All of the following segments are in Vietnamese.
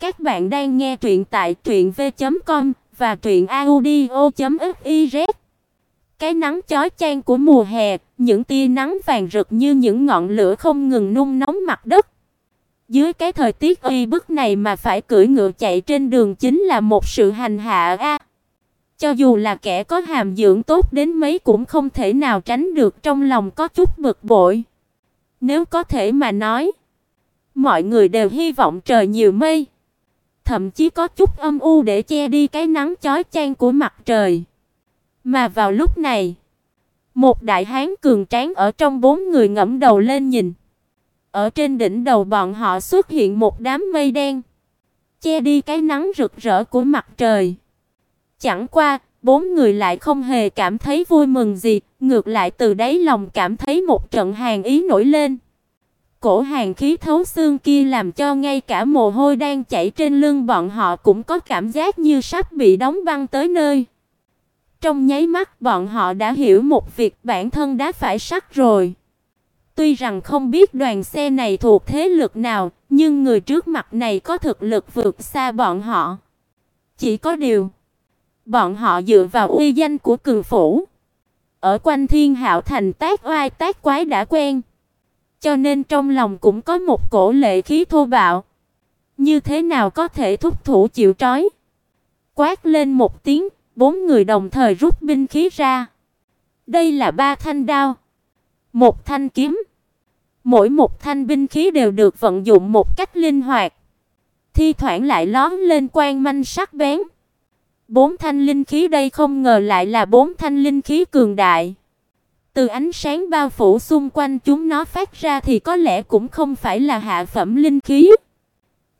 Các bạn đang nghe truyện tại truyệnv.com và truyệnaudio.fiz. Cái nắng chói chang của mùa hè, những tia nắng vàng rực như những ngọn lửa không ngừng nung nóng mặt đất. Dưới cái thời tiết uy bức này mà phải cưỡi ngựa chạy trên đường chính là một sự hành hạ a. Cho dù là kẻ có hàm dưỡng tốt đến mấy cũng không thể nào tránh được trong lòng có chút bực bội. Nếu có thể mà nói, mọi người đều hy vọng trời nhiều mây, thậm chí có chút âm u để che đi cái nắng chói chang của mặt trời. Mà vào lúc này, một đại hán cường tráng ở trong bốn người ngẩng đầu lên nhìn. Ở trên đỉnh đầu bọn họ xuất hiện một đám mây đen, che đi cái nắng rực rỡ của mặt trời. Chẳng qua, bốn người lại không hề cảm thấy vui mừng gì, ngược lại từ đáy lòng cảm thấy một trận hàn ý nổi lên. Cổ hàn khí thấu xương kia làm cho ngay cả mồ hôi đang chảy trên lưng bọn họ cũng có cảm giác như sắp bị đóng băng tới nơi. Trong nháy mắt bọn họ đã hiểu một việc bản thân đã phải sắt rồi. Tuy rằng không biết đoàn xe này thuộc thế lực nào, nhưng người trước mặt này có thực lực vượt xa bọn họ. Chỉ có điều, bọn họ dựa vào uy danh của cường phủ, ở quanh Thiên Hạo thành tác oai tác quái đã quen, cho nên trong lòng cũng có một cổ lệ khí thô bạo. Như thế nào có thể thúc thủ chịu trói? Quát lên một tiếng, bốn người đồng thời rút binh khí ra. Đây là ba thanh đao, một thanh kiếm. Mỗi một thanh binh khí đều được vận dụng một cách linh hoạt, thi thoảng lại lóe lên quang manh sắc bén. Bốn thanh linh khí đây không ngờ lại là bốn thanh linh khí cường đại. Từ ánh sáng bao phủ xung quanh chúng nó phát ra thì có lẽ cũng không phải là hạ phẩm linh khí.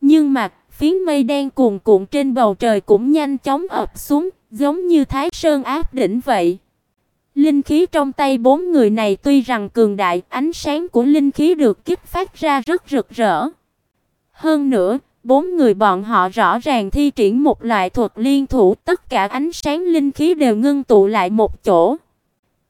Nhưng mà, phiến mây đen cuồn cuộn trên bầu trời cũng nhanh chóng ập xuống, giống như Thái Sơn áp đỉnh vậy. Linh khí trong tay bốn người này tuy rằng cường đại, ánh sáng của linh khí được kích phát ra rất rực rỡ. Hơn nữa, bốn người bọn họ rõ ràng thi triển một loại thuật liên thủ, tất cả ánh sáng linh khí đều ngưng tụ lại một chỗ.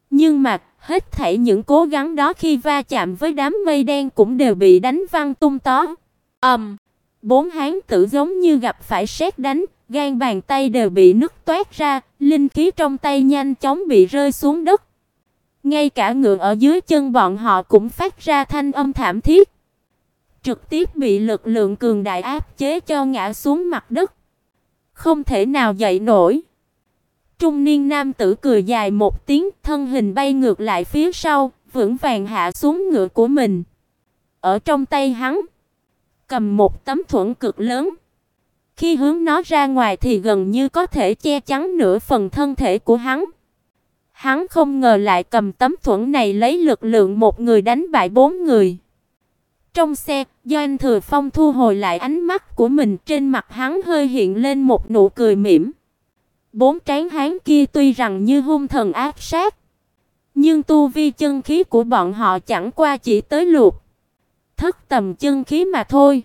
Nhưng mà, hết thảy những cố gắng đó khi va chạm với đám mây đen cũng đều bị đánh văng tung tó. Ầm. Um, bốn hán tử giống như gặp phải sét đánh, gan bàn tay đều bị nứt toát ra, linh khí trong tay nhanh chóng bị rơi xuống đất. Ngay cả ngựa ở dưới chân bọn họ cũng phát ra thanh âm thảm thiết, trực tiếp bị lực lượng cường đại áp chế cho ngã xuống mặt đất, không thể nào dậy nổi. Trung niên nam tử cười dài một tiếng, thân hình bay ngược lại phía sau, vững vàng hạ xuống ngựa của mình. Ở trong tay hắn cầm một tấm thuẫn cực lớn. Khi hướng nó ra ngoài thì gần như có thể che chắn nửa phần thân thể của hắn. Hắn không ngờ lại cầm tấm thuẫn này lấy lực lượng một người đánh bại bốn người. Trong xe, Doanh Thừa Phong thu hồi lại ánh mắt của mình, trên mặt hắn hơi hiện lên một nụ cười mỉm. Bốn tráng hán kia tuy rằng như hung thần ác sát, nhưng tu vi chân khí của bọn họ chẳng qua chỉ tới lục thất tầm chân khí mà thôi.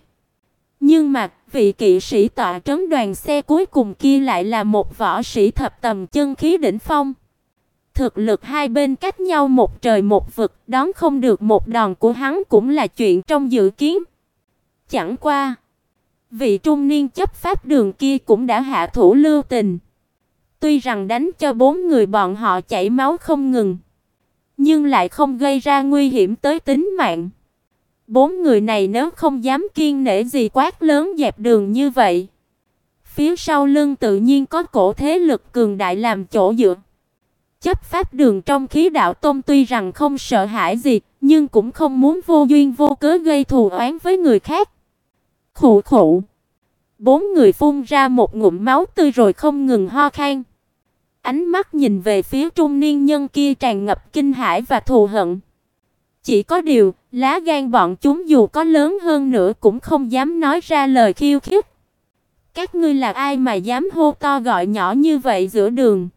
Nhưng mà, vị kỵ sĩ tọa trấn đoàn xe cuối cùng kia lại là một võ sĩ thập tầm chân khí đỉnh phong. Thực lực hai bên cách nhau một trời một vực, đón không được một đòn của hắn cũng là chuyện trong dự kiến. Chẳng qua, vị trung niên chấp pháp đường kia cũng đã hạ thủ lưu tình. Tuy rằng đánh cho bốn người bọn họ chảy máu không ngừng, nhưng lại không gây ra nguy hiểm tới tính mạng. Bốn người này nếu không dám kiên nể gì quát lớn dẹp đường như vậy, phía sau lưng tự nhiên có cổ thế lực cường đại làm chỗ dựa. Chấp pháp đường trong khí đạo tông tuy rằng không sợ hãi gì, nhưng cũng không muốn vô duyên vô cớ gây thù oán với người khác. Khụ khụ. Bốn người phun ra một ngụm máu tươi rồi không ngừng ho khan. Ánh mắt nhìn về phía trung niên nhân kia tràn ngập kinh hãi và thù hận. Chỉ có điều, lá gan bọn chúng dù có lớn hơn nữa cũng không dám nói ra lời khiêu khích. Các ngươi là ai mà dám hô to gọi nhỏ như vậy giữa đường?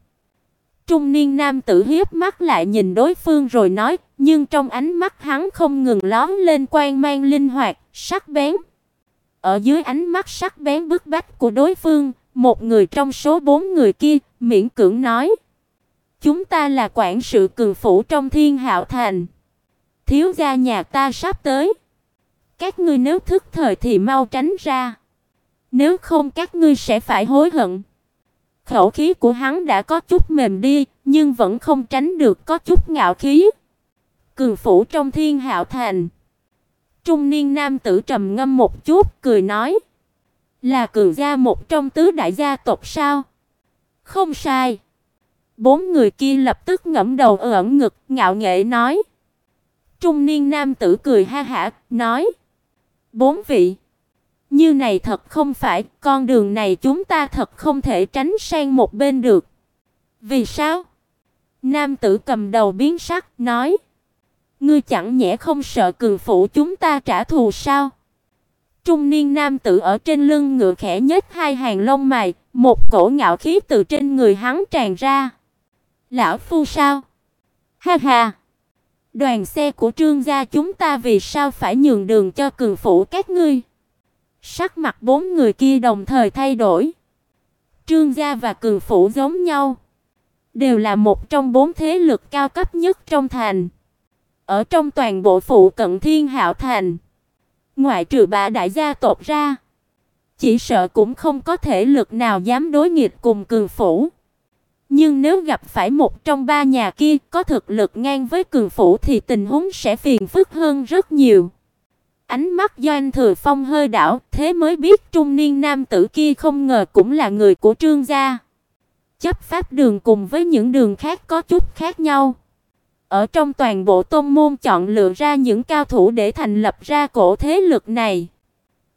Trung niên nam tử hiếp mắt lại nhìn đối phương rồi nói, nhưng trong ánh mắt hắn không ngừng lóe lên quang mang linh hoạt, sắc bén. Ở dưới ánh mắt sắc bén bức bách của đối phương, một người trong số bốn người kia miễn cưỡng nói: "Chúng ta là quản sự cường phủ trong Thiên Hạo thành. Thiếu gia nhà ta sắp tới. Các ngươi nếu thức thời thì mau tránh ra." Nếu không các ngươi sẽ phải hối hận. Khẩu khí của hắn đã có chút mềm đi, nhưng vẫn không tránh được có chút ngạo khí. Cường phủ trong Thiên Hạo Thành. Trung niên nam tử trầm ngâm một chút, cười nói: "Là cường gia một trong tứ đại gia tộc sao?" "Không sai." Bốn người kia lập tức ngẫm đầu ẩn ngực, ngạo nghễ nói: Trung niên nam tử cười ha hả, nói: "Bốn vị, như này thật không phải, con đường này chúng ta thật không thể tránh sang một bên được." "Vì sao?" Nam tử cầm đầu biến sắc, nói: "Ngươi chẳng nhẽ không sợ cường phủ chúng ta trả thù sao?" Trung niên nam tử ở trên lưng ngựa khẽ nhếch hai hàng lông mày, một cổ ngạo khí từ trên người hắn tràn ra. "Lão phu sao?" "Ha ha." Đoàn xe của Trương gia chúng ta vì sao phải nhường đường cho cường phủ các ngươi? Sắc mặt bốn người kia đồng thời thay đổi. Trương gia và cường phủ giống nhau, đều là một trong bốn thế lực cao cấp nhất trong thành. Ở trong toàn bộ phụ cận Thiên Hạo thành, ngoại trừ bà đại gia tộc ra, chỉ sợ cũng không có thể lực nào dám đối nghịch cùng cường phủ. Nhưng nếu gặp phải một trong ba nhà kia có thực lực ngang với cường phủ thì tình huống sẽ phiền phức hơn rất nhiều. Ánh mắt Doanh Thừa Phong hơi đảo, thế mới biết trung niên nam tử kia không ngờ cũng là người của Trương gia. Chấp pháp đường cùng với những đường khác có chút khác nhau. Ở trong toàn bộ tôn môn chọn lựa ra những cao thủ để thành lập ra cổ thế lực này.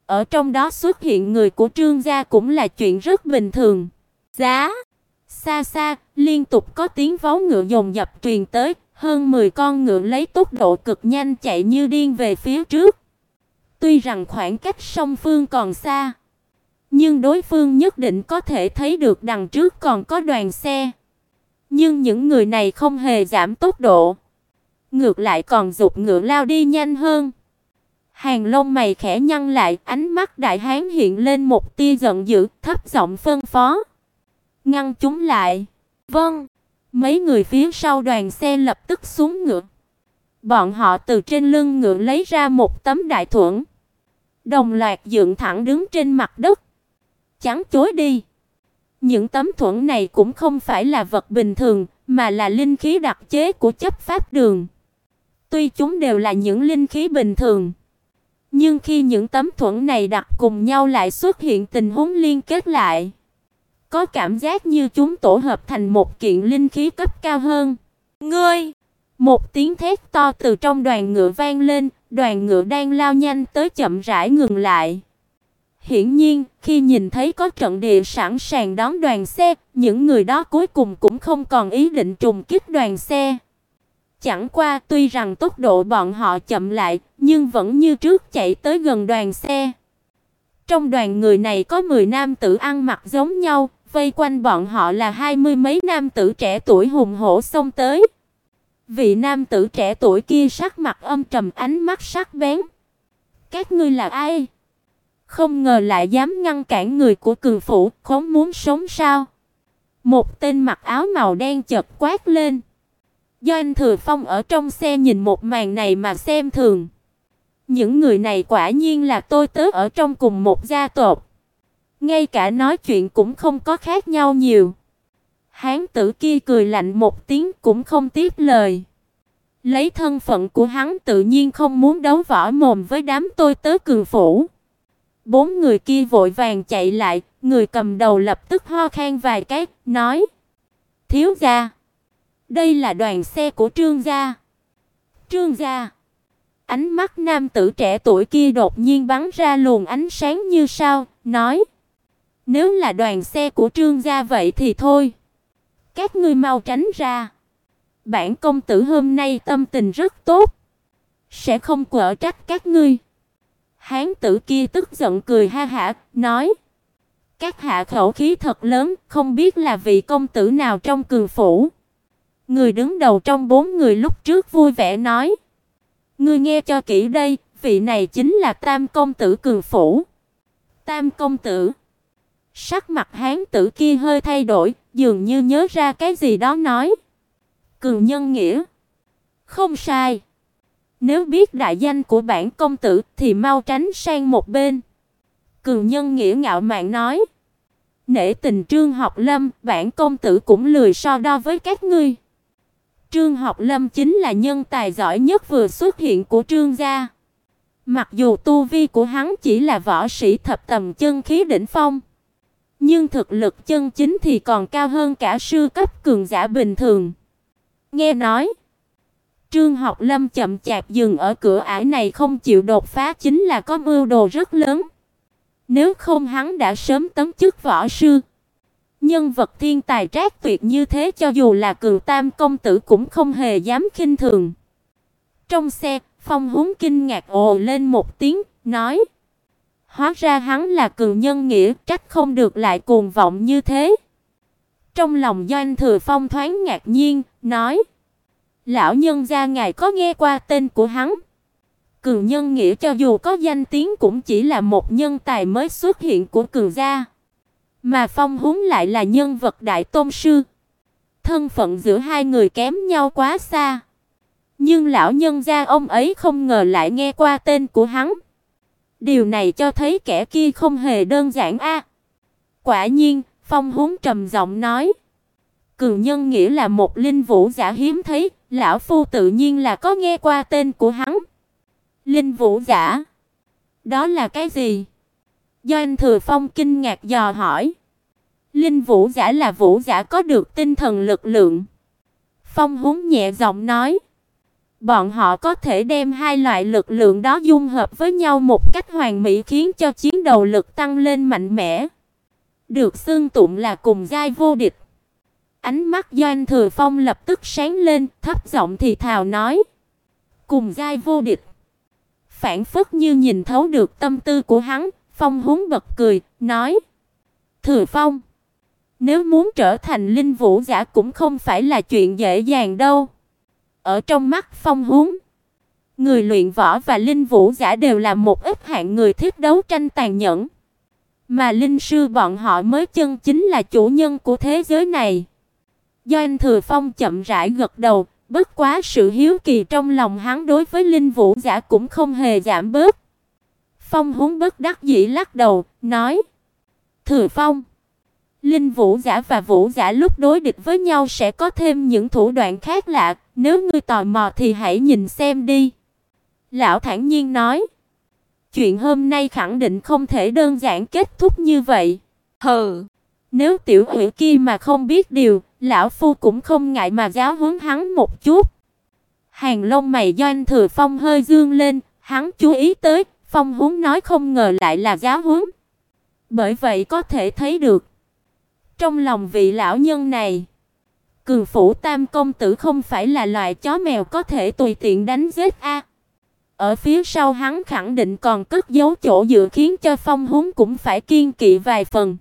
Ở trong đó xuất hiện người của Trương gia cũng là chuyện rất bình thường. Giá Xa xa, liên tục có tiếng vó ngựa dồn dập truyền tới, hơn 10 con ngựa lấy tốc độ cực nhanh chạy như điên về phía trước. Tuy rằng khoảng cách song phương còn xa, nhưng đối phương nhất định có thể thấy được đằng trước còn có đoàn xe. Nhưng những người này không hề giảm tốc độ, ngược lại còn dục ngựa lao đi nhanh hơn. Hàng lông mày khẽ nhăn lại, ánh mắt đại hán hiện lên một tia giận dữ, thấp giọng phân phó: ngăn chúng lại. Vâng. Mấy người phía sau đoàn xe lập tức xuống ngựa. Bọn họ từ trên lưng ngựa lấy ra một tấm đại thuẫn, đồng loạt dựng thẳng đứng trên mặt đất. Chắn chối đi. Những tấm thuẫn này cũng không phải là vật bình thường, mà là linh khí đặc chế của chấp pháp đường. Tuy chúng đều là những linh khí bình thường, nhưng khi những tấm thuẫn này đặt cùng nhau lại xuất hiện tình huống liên kết lại, có cảm giác như chúng tổ hợp thành một kiện linh khí cấp cao hơn. Ngươi! Một tiếng thét to từ trong đoàn ngựa vang lên, đoàn ngựa đang lao nhanh tới chậm rãi ngừng lại. Hiển nhiên, khi nhìn thấy có trận địa sẵn sàng đón đoàn xe, những người đó cuối cùng cũng không còn ý định trùng kích đoàn xe. Chẳng qua, tuy rằng tốc độ bọn họ chậm lại, nhưng vẫn như trước chạy tới gần đoàn xe. Trong đoàn người này có 10 nam tử ăn mặc giống nhau, Vây quanh bọn họ là hai mươi mấy nam tử trẻ tuổi hùng hổ xông tới. Vị nam tử trẻ tuổi kia sắc mặt âm trầm, ánh mắt sắc bén. Các ngươi là ai? Không ngờ lại dám ngăn cản người của cường phủ, không muốn sống sao? Một tên mặc áo màu đen chợt quát lên. Do anh Thừa Phong ở trong xe nhìn một màn này mà xem thường. Những người này quả nhiên là tôi tớ ở trong cùng một gia tộc. Ngay cả nói chuyện cũng không có khác nhau nhiều. Hán tử kia cười lạnh một tiếng cũng không tiếp lời. Lấy thân phận của hắn tự nhiên không muốn đấu võ mồm với đám tôi tớ cường phủ. Bốn người kia vội vàng chạy lại, người cầm đầu lập tức ho khan vài cái, nói: "Thiếu gia, đây là đoàn xe của Trương gia." "Trương gia?" Ánh mắt nam tử trẻ tuổi kia đột nhiên bắn ra luồng ánh sáng như sao, nói: nếu là đoàn xe của Trương gia vậy thì thôi, các ngươi mau tránh ra. Bản công tử hôm nay tâm tình rất tốt, sẽ không quở trách các ngươi. Hán tử kia tức giận cười ha hả, nói: "Các hạ khẩu khí thật lớn, không biết là vị công tử nào trong cường phủ." Người đứng đầu trong bốn người lúc trước vui vẻ nói: "Ngươi nghe cho kỹ đây, vị này chính là Tam công tử cường phủ." Tam công tử Sắc mặt hán tử kia hơi thay đổi, dường như nhớ ra cái gì đó nói. Cường nhân nghĩa. Không sai. Nếu biết đại danh của bản công tử thì mau tránh sang một bên. Cường Nhân nghĩa ngạo mạn nói: "Nể tình Trương Học Lâm, bản công tử cũng lười so đo với các ngươi." Trương Học Lâm chính là nhân tài giỏi nhất vừa xuất hiện của Trương gia. Mặc dù tu vi của hắn chỉ là võ sĩ thập tầm chân khí đỉnh phong, nhưng thực lực chân chính thì còn cao hơn cả sư cấp cường giả bình thường. Nghe nói, Trương Học Lâm chậm chạp dừng ở cửa ải này không chịu đột phá chính là có mưu đồ rất lớn. Nếu không hắn đã sớm tấn chức võ sư. Nhân vật thiên tài trác tuyệt như thế cho dù là Cường Tam công tử cũng không hề dám khinh thường. Trong xe, Phong Húng kinh ngạc ồ lên một tiếng, nói: "Hóa ra hắn là cường nhân nghĩa, trách không được lại cuồng vọng như thế." Trong lòng Doanh Thừa Phong thoáng ngạc nhiên, nói: "Lão nhân gia ngài có nghe qua tên của hắn?" Cường nhân nghĩa cho dù có danh tiếng cũng chỉ là một nhân tài mới xuất hiện của cường gia. Mà Phong Húng lại là nhân vật đại tôn sư. Thân phận giữa hai người kém nhau quá xa. Nhưng lão nhân gia ông ấy không ngờ lại nghe qua tên của hắn. Điều này cho thấy kẻ kia không hề đơn giản a. Quả nhiên, Phong Húng trầm giọng nói, Cường Nhân nghĩa là một linh vũ giả hiếm thấy, lão phu tự nhiên là có nghe qua tên của hắn. Linh vũ giả? Đó là cái gì? Doanh Thừa Phong kinh ngạc dò hỏi. Linh vũ giả là vũ giả có được tinh thần lực lượng. Phong Húng nhẹ giọng nói, bọn họ có thể đem hai loại lực lượng đó dung hợp với nhau một cách hoàn mỹ khiến cho chiến đấu lực tăng lên mạnh mẽ. Được xưng tụng là cùng giai vô địch. Ánh mắt Doanh Thừa Phong lập tức sáng lên, thấp giọng thì thào nói: "Cùng giai vô địch." Phản phất như nhìn thấu được tâm tư của hắn, Phong húng bật cười, nói: "Thừa Phong, nếu muốn trở thành linh vũ giả cũng không phải là chuyện dễ dàng đâu." Ở trong mắt Phong húng, người luyện võ và linh vũ giả đều là một ít hạng người thích đấu tranh tàn nhẫn, mà linh sư bọn họ mới chân chính là chủ nhân của thế giới này. Doanh Thừa Phong chậm rãi gật đầu, bất quá sự hiếu kỳ trong lòng hắn đối với linh vũ giả cũng không hề giảm bớt. Phong Húng bất đắc dĩ lắc đầu, nói: "Thừa Phong, linh vũ giả và vũ giả lúc đối địch với nhau sẽ có thêm những thủ đoạn khác lạ, nếu ngươi tò mò thì hãy nhìn xem đi." Lão thản nhiên nói: "Chuyện hôm nay khẳng định không thể đơn giản kết thúc như vậy." Hừ, nếu tiểu hủy kia mà không biết điều, lão phu cũng không ngại mà giáo huấn hắn một chút. Hàng lông mày Doanh Thừa Phong hơi dương lên, hắn chú ý tới, Phong huống nói không ngờ lại là giáo huấn. Bởi vậy có thể thấy được, trong lòng vị lão nhân này, Cường phủ Tam công tử không phải là loại chó mèo có thể tùy tiện đánh giết a. Ở phía sau hắn khẳng định còn cất giấu chỗ dựa khiến cho Phong huống cũng phải kiên kỵ vài phần.